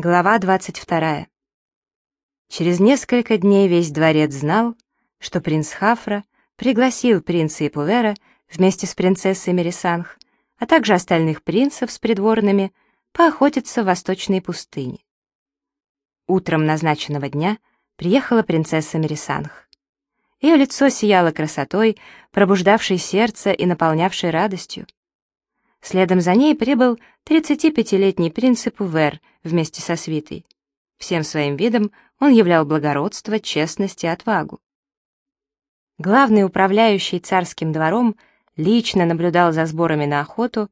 Глава 22. Через несколько дней весь дворец знал, что принц Хафра пригласил принца и Пувера вместе с принцессой Мерисанх, а также остальных принцев с придворными, поохотиться в восточной пустыне. Утром назначенного дня приехала принцесса Мерисанх. Ее лицо сияло красотой, пробуждавшей сердце и наполнявшей радостью. Следом за ней прибыл 35-летний принц Пувер вместе со свитой. Всем своим видом он являл благородство, честность и отвагу. Главный управляющий царским двором лично наблюдал за сборами на охоту,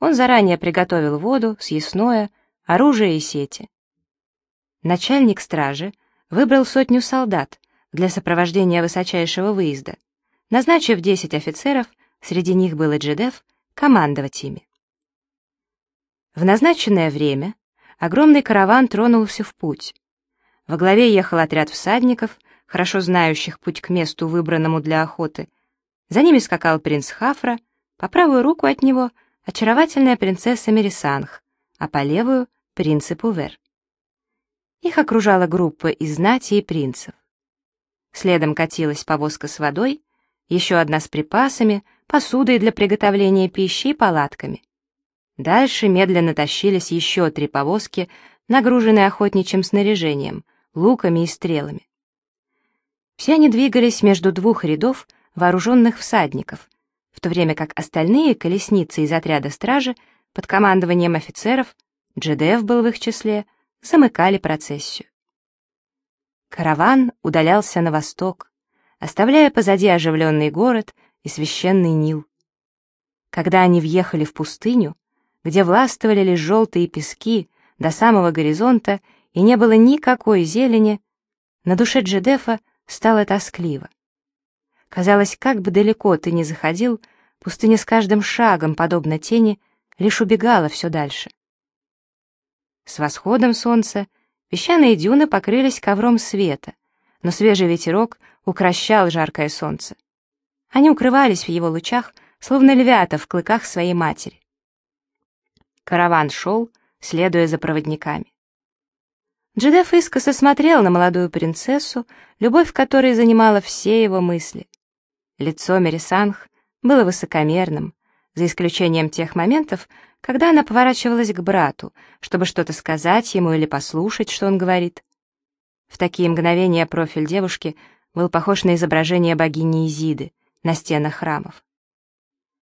он заранее приготовил воду, съестное, оружие и сети. Начальник стражи выбрал сотню солдат для сопровождения высочайшего выезда, назначив 10 офицеров, среди них был и командовать ими. В назначенное время огромный караван тронулся в путь. Во главе ехал отряд всадников, хорошо знающих путь к месту, выбранному для охоты. За ними скакал принц Хафра, по правую руку от него очаровательная принцесса Мерисанх, а по левую — принц Пувер. Их окружала группа из знати и принцев. Следом катилась повозка с водой, еще одна с припасами — посудой для приготовления пищи и палатками. Дальше медленно тащились еще три повозки, нагруженные охотничьим снаряжением, луками и стрелами. Все они двигались между двух рядов вооруженных всадников, в то время как остальные колесницы из отряда стражи под командованием офицеров, Джедеф был в их числе, замыкали процессию. Караван удалялся на восток, оставляя позади оживленный город — и священный Нил. Когда они въехали в пустыню, где властвовали лишь желтые пески до самого горизонта и не было никакой зелени, на душе Джедефа стало тоскливо. Казалось, как бы далеко ты ни заходил, пустыня с каждым шагом, подобно тени, лишь убегала все дальше. С восходом солнца песчаные дюны покрылись ковром света, но свежий ветерок укращал жаркое солнце. Они укрывались в его лучах, словно львята в клыках своей матери. Караван шел, следуя за проводниками. Джедеф искоса смотрел на молодую принцессу, любовь которой занимала все его мысли. Лицо Мерисанх было высокомерным, за исключением тех моментов, когда она поворачивалась к брату, чтобы что-то сказать ему или послушать, что он говорит. В такие мгновения профиль девушки был похож на изображение богини Изиды, на стенах храмов.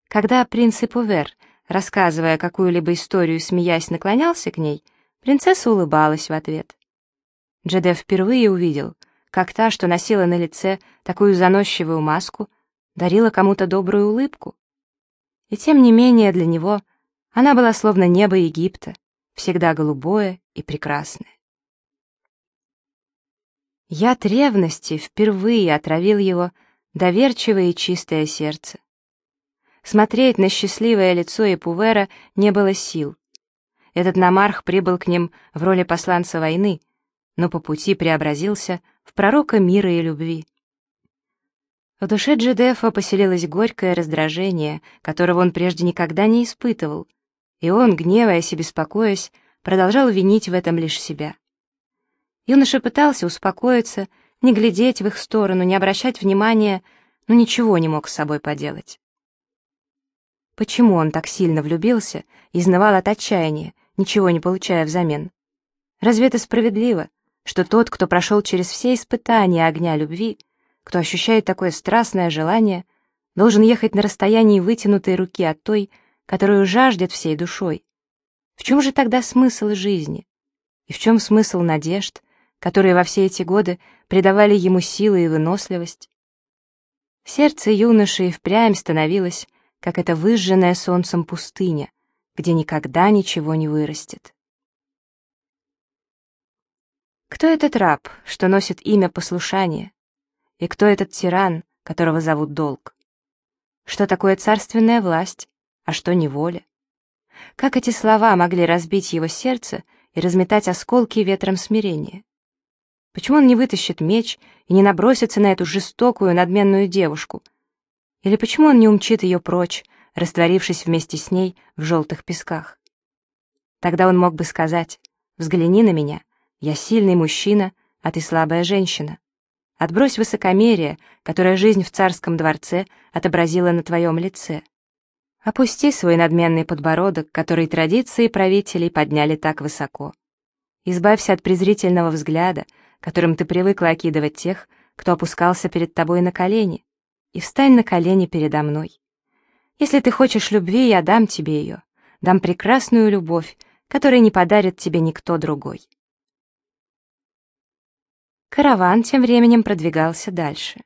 Когда принц Ипувер, рассказывая какую-либо историю, смеясь, наклонялся к ней, принцесса улыбалась в ответ. Джедеф впервые увидел, как та, что носила на лице такую заносчивую маску, дарила кому-то добрую улыбку. И тем не менее для него она была словно небо Египта, всегда голубое и прекрасное. Яд ревности впервые отравил его доверчивое и чистое сердце. Смотреть на счастливое лицо Эпувера не было сил. Этот намарх прибыл к ним в роли посланца войны, но по пути преобразился в пророка мира и любви. В душе Джедефа поселилось горькое раздражение, которого он прежде никогда не испытывал, и он, гневаясь и беспокоясь, продолжал винить в этом лишь себя. Юноша пытался успокоиться не глядеть в их сторону, не обращать внимания, но ничего не мог с собой поделать. Почему он так сильно влюбился и изнывал от отчаяния, ничего не получая взамен? Разве это справедливо, что тот, кто прошел через все испытания огня любви, кто ощущает такое страстное желание, должен ехать на расстоянии вытянутой руки от той, которую жаждет всей душой? В чем же тогда смысл жизни? И в чем смысл надежд, которые во все эти годы придавали ему силы и выносливость. Сердце юноши и впрямь становилось, как эта выжженная солнцем пустыня, где никогда ничего не вырастет. Кто этот раб, что носит имя послушания? И кто этот тиран, которого зовут долг? Что такое царственная власть, а что неволя? Как эти слова могли разбить его сердце и разметать осколки ветром смирения? Почему он не вытащит меч и не набросится на эту жестокую, надменную девушку? Или почему он не умчит ее прочь, растворившись вместе с ней в желтых песках? Тогда он мог бы сказать, Взгляни на меня. Я сильный мужчина, а ты слабая женщина. Отбрось высокомерие, которое жизнь в царском дворце отобразила на твоем лице. Опусти свой надменный подбородок, который традиции правителей подняли так высоко. Избавься от презрительного взгляда, которым ты привыкла окидывать тех, кто опускался перед тобой на колени, и встань на колени передо мной. Если ты хочешь любви, я дам тебе ее, дам прекрасную любовь, которой не подарит тебе никто другой. Караван тем временем продвигался дальше.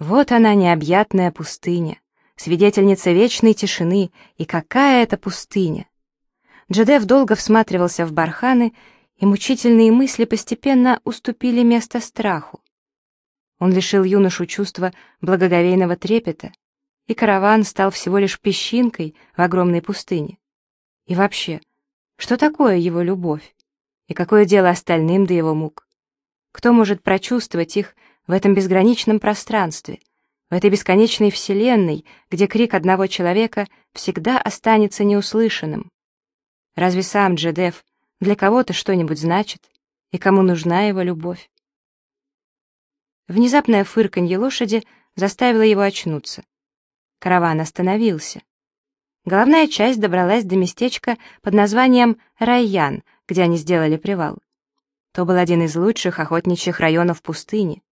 Вот она, необъятная пустыня, свидетельница вечной тишины, и какая это пустыня! Джедеф долго всматривался в барханы, и мучительные мысли постепенно уступили место страху. Он лишил юношу чувства благоговейного трепета, и караван стал всего лишь песчинкой в огромной пустыне. И вообще, что такое его любовь? И какое дело остальным до его мук? Кто может прочувствовать их в этом безграничном пространстве, в этой бесконечной вселенной, где крик одного человека всегда останется неуслышанным? Разве сам Джедеф для кого-то что-нибудь значит, и кому нужна его любовь? Внезапное фырканье лошади заставило его очнуться. Караван остановился. Головная часть добралась до местечка под названием Райян, где они сделали привал. То был один из лучших охотничьих районов пустыни.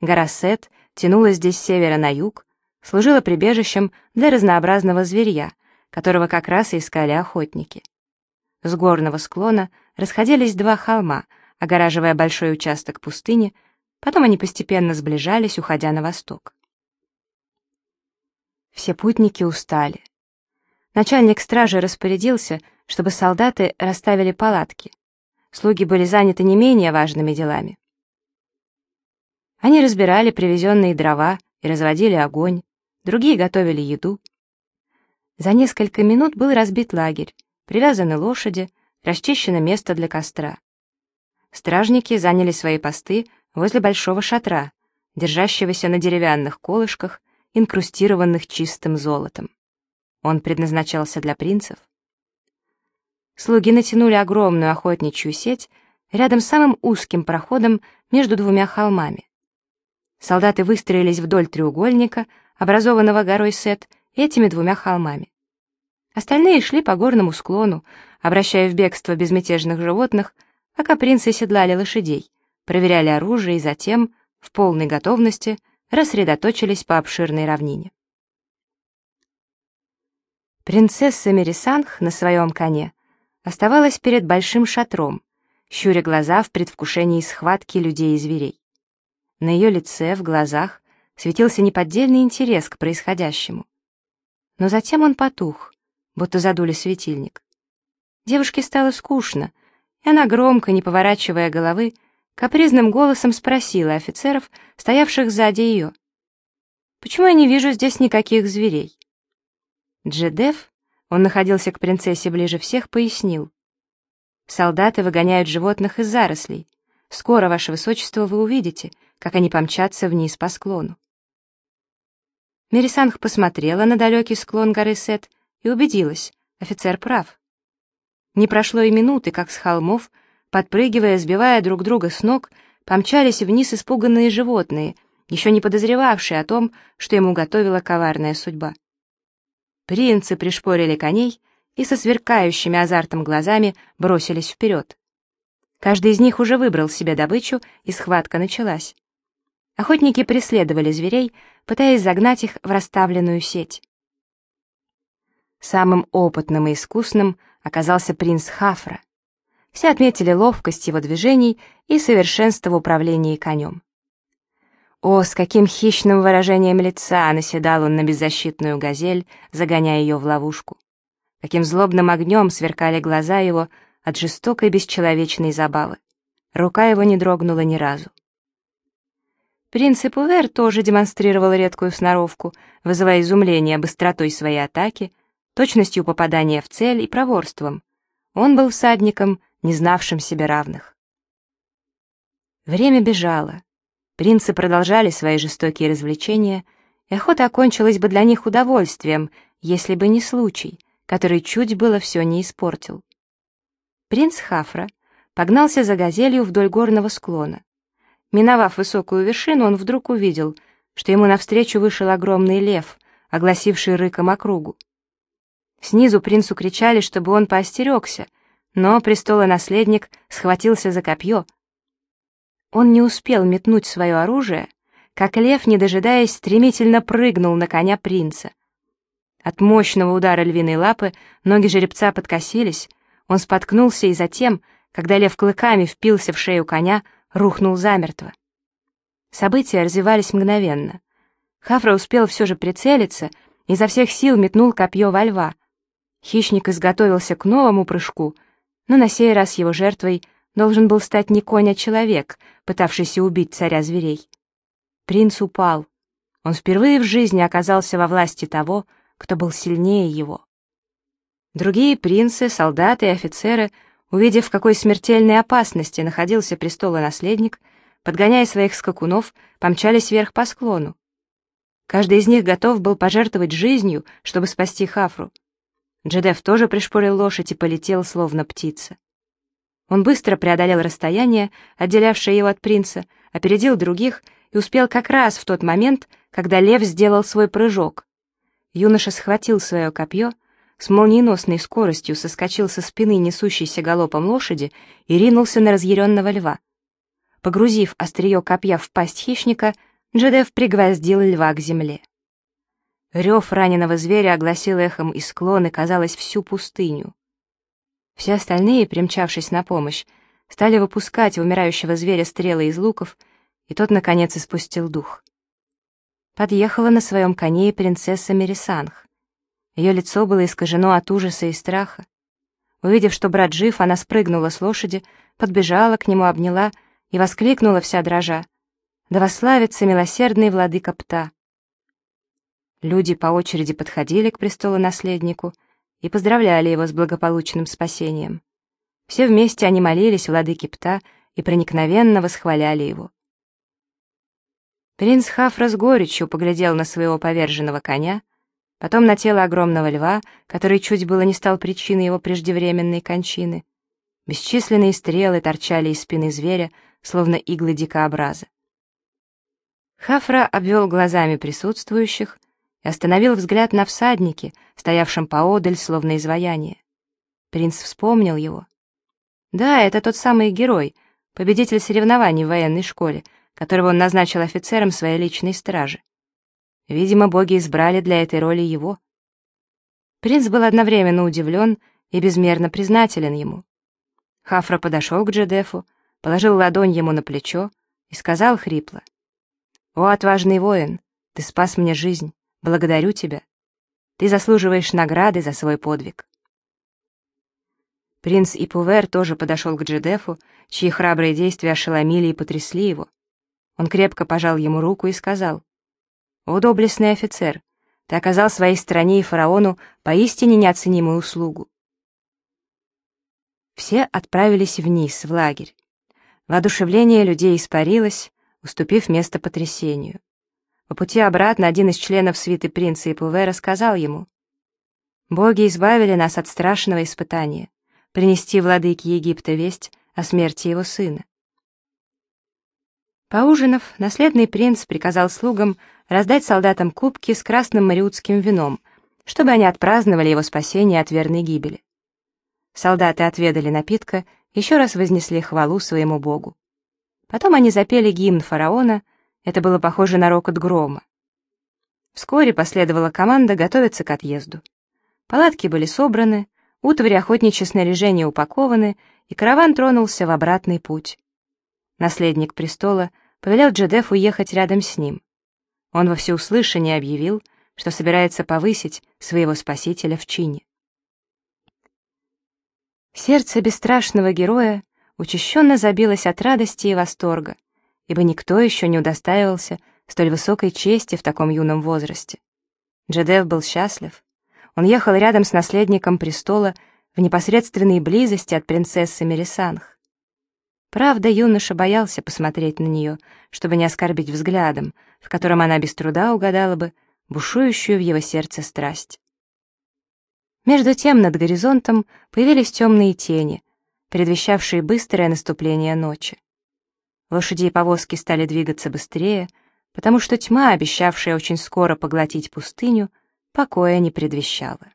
Гора Сет тянулась здесь с севера на юг, служила прибежищем для разнообразного зверья, которого как раз и искали охотники. С горного склона расходились два холма, огораживая большой участок пустыни, потом они постепенно сближались, уходя на восток. Все путники устали. Начальник стражи распорядился, чтобы солдаты расставили палатки — слуги были заняты не менее важными делами. Они разбирали привезенные дрова и разводили огонь, другие готовили еду. За несколько минут был разбит лагерь, привязаны лошади, расчищено место для костра. Стражники заняли свои посты возле большого шатра, держащегося на деревянных колышках, инкрустированных чистым золотом. Он предназначался для принцев. Слуги натянули огромную охотничью сеть рядом с самым узким проходом между двумя холмами. Солдаты выстроились вдоль треугольника, образованного горой Сет, этими двумя холмами. Остальные шли по горному склону, обращая в бегство безмятежных животных, пока принцы седлали лошадей, проверяли оружие и затем, в полной готовности, рассредоточились по обширной равнине. Принцесса Мерисанх на своем коне оставалась перед большим шатром, щуря глаза в предвкушении схватки людей и зверей. На ее лице, в глазах, светился неподдельный интерес к происходящему. Но затем он потух, будто задули светильник. Девушке стало скучно, и она громко, не поворачивая головы, капризным голосом спросила офицеров, стоявших сзади ее. «Почему я не вижу здесь никаких зверей?» Джедеф он находился к принцессе ближе всех, пояснил. «Солдаты выгоняют животных из зарослей. Скоро, ваше высочество, вы увидите, как они помчатся вниз по склону». Мерисанх посмотрела на далекий склон горы Сет и убедилась, офицер прав. Не прошло и минуты, как с холмов, подпрыгивая, сбивая друг друга с ног, помчались вниз испуганные животные, еще не подозревавшие о том, что ему готовила коварная судьба. Принцы пришпорили коней и со сверкающими азартом глазами бросились вперед. Каждый из них уже выбрал себе добычу, и схватка началась. Охотники преследовали зверей, пытаясь загнать их в расставленную сеть. Самым опытным и искусным оказался принц Хафра. Все отметили ловкость его движений и совершенство в управлении конем. О, с каким хищным выражением лица наседал он на беззащитную газель, загоняя ее в ловушку. Каким злобным огнем сверкали глаза его от жестокой бесчеловечной забавы. Рука его не дрогнула ни разу. Принц Ипувер тоже демонстрировал редкую сноровку, вызывая изумление быстротой своей атаки, точностью попадания в цель и проворством. Он был всадником, не знавшим себе равных. Время бежало. Принцы продолжали свои жестокие развлечения, и охота окончилась бы для них удовольствием, если бы не случай, который чуть было все не испортил. Принц Хафра погнался за газелью вдоль горного склона. Миновав высокую вершину, он вдруг увидел, что ему навстречу вышел огромный лев, огласивший рыком округу. Снизу принцу кричали, чтобы он поостерегся, но престолонаследник схватился за копье. Он не успел метнуть свое оружие, как лев, не дожидаясь, стремительно прыгнул на коня принца. От мощного удара львиной лапы ноги жеребца подкосились, он споткнулся и затем, когда лев клыками впился в шею коня, рухнул замертво. События развивались мгновенно. Хафра успел все же прицелиться и изо всех сил метнул копье во льва. Хищник изготовился к новому прыжку, но на сей раз его жертвой должен был стать не конь, а человек, пытавшийся убить царя зверей. Принц упал. Он впервые в жизни оказался во власти того, кто был сильнее его. Другие принцы, солдаты и офицеры, увидев, в какой смертельной опасности находился престолонаследник, подгоняя своих скакунов, помчались вверх по склону. Каждый из них готов был пожертвовать жизнью, чтобы спасти Хафру. Джедеф тоже пришпорил лошадь и полетел, словно птица. Он быстро преодолел расстояние, отделявшее его от принца, опередил других и успел как раз в тот момент, когда лев сделал свой прыжок. Юноша схватил свое копье, с молниеносной скоростью соскочил со спины несущейся галопом лошади и ринулся на разъяренного льва. Погрузив острие копья в пасть хищника, Джедеф пригвоздил льва к земле. Рев раненого зверя огласил эхом и склоны, казалось, всю пустыню. Все остальные, примчавшись на помощь, стали выпускать в умирающего зверя стрелы из луков, и тот, наконец, испустил дух. Подъехала на своем коне и принцесса Мерисанх. Ее лицо было искажено от ужаса и страха. Увидев, что брат жив, она спрыгнула с лошади, подбежала к нему, обняла и воскликнула вся дрожа. «Да вославится милосердный владыка Пта!» Люди по очереди подходили к престолу-наследнику и поздравляли его с благополучным спасением. Все вместе они молились владыке Пта и проникновенно восхваляли его. Принц Хафра с горечью поглядел на своего поверженного коня, потом на тело огромного льва, который чуть было не стал причиной его преждевременной кончины. Бесчисленные стрелы торчали из спины зверя, словно иглы дикообраза. Хафра обвел глазами присутствующих и остановил взгляд на всаднике, стоявшем поодаль, словно изваяние. Принц вспомнил его. Да, это тот самый герой, победитель соревнований в военной школе, которого он назначил офицером своей личной стражи. Видимо, боги избрали для этой роли его. Принц был одновременно удивлен и безмерно признателен ему. Хафра подошел к Джедефу, положил ладонь ему на плечо и сказал хрипло. «О, отважный воин, ты спас мне жизнь. Благодарю тебя. Ты заслуживаешь награды за свой подвиг. Принц Ипувер тоже подошел к Джедефу, чьи храбрые действия ошеломили и потрясли его. Он крепко пожал ему руку и сказал, «О, доблестный офицер, ты оказал своей стране и фараону поистине неоценимую услугу». Все отправились вниз, в лагерь. Воодушевление людей испарилось, уступив место потрясению. По пути обратно один из членов свиты принца Ипуве рассказал ему. «Боги избавили нас от страшного испытания — принести владыке Египта весть о смерти его сына». Поужинав, наследный принц приказал слугам раздать солдатам кубки с красным мариутским вином, чтобы они отпраздновали его спасение от верной гибели. Солдаты отведали напитка, еще раз вознесли хвалу своему богу. Потом они запели гимн фараона — это было похоже на рокот грома. Вскоре последовала команда готовиться к отъезду. Палатки были собраны, утвари охотничье снаряжение упакованы, и караван тронулся в обратный путь. Наследник престола повелел Джедефу ехать рядом с ним. Он во всеуслышание объявил, что собирается повысить своего спасителя в чине. Сердце бесстрашного героя учащенно забилось от радости и восторга ибо никто еще не удостаивался столь высокой чести в таком юном возрасте. Джедев был счастлив. Он ехал рядом с наследником престола в непосредственной близости от принцессы Мерисанх. Правда, юноша боялся посмотреть на нее, чтобы не оскорбить взглядом, в котором она без труда угадала бы бушующую в его сердце страсть. Между тем над горизонтом появились темные тени, предвещавшие быстрое наступление ночи. Лошади и повозки стали двигаться быстрее, потому что тьма, обещавшая очень скоро поглотить пустыню, покоя не предвещала.